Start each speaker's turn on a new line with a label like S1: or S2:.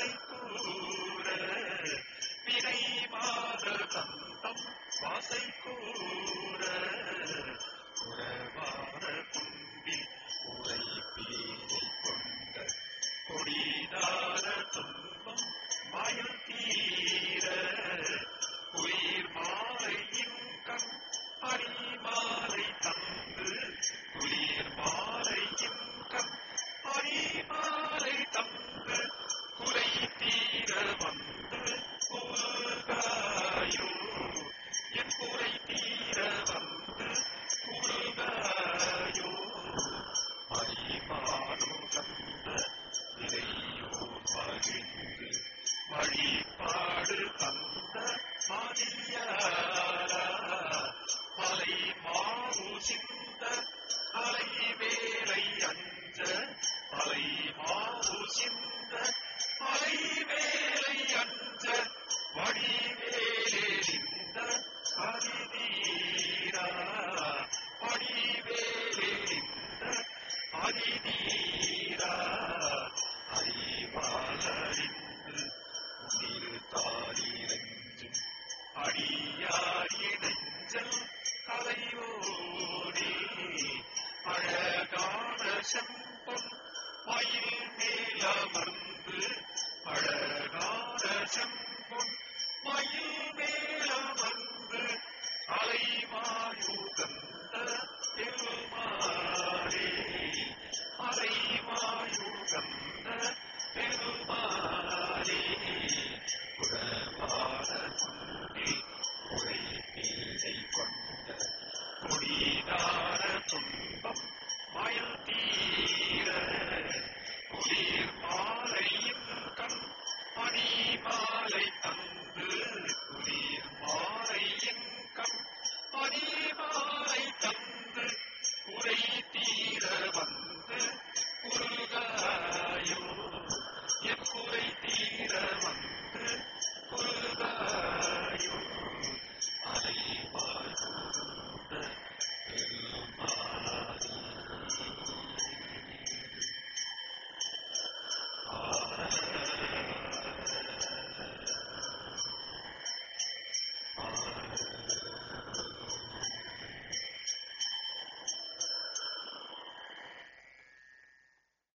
S1: ஆசை கூற விரை மாத சந்தம் வாசை மயில் மேலமர்ந்து அழகான செம்